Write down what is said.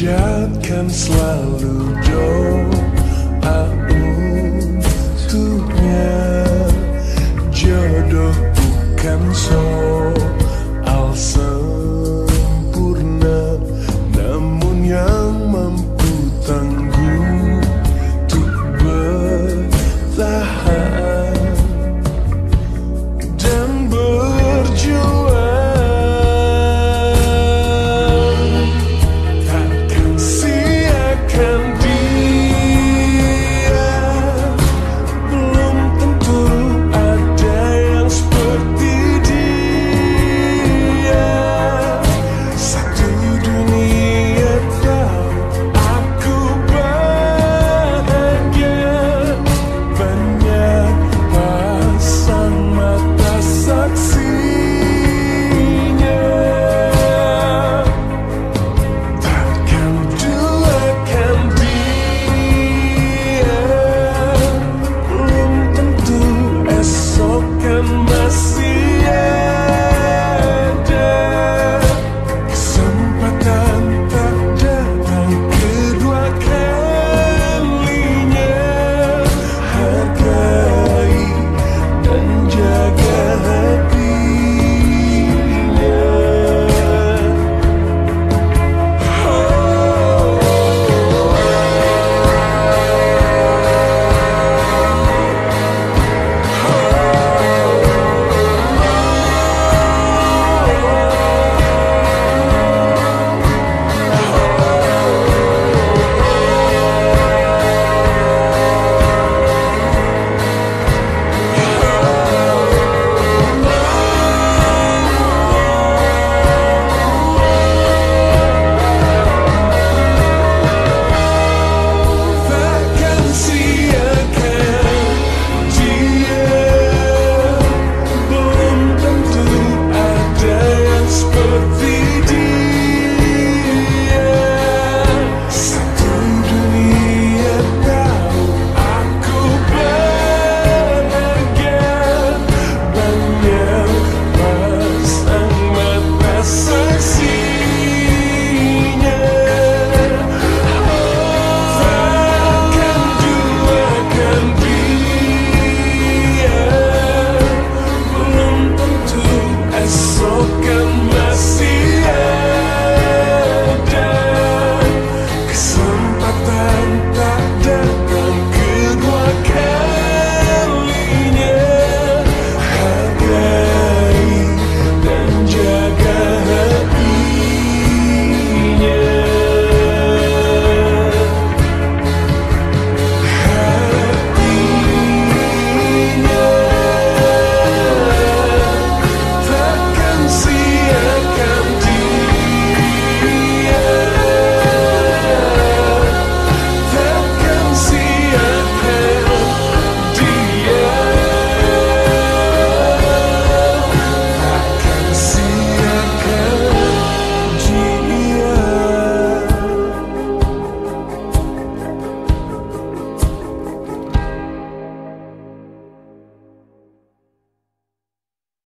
Hujan kan selalu doaku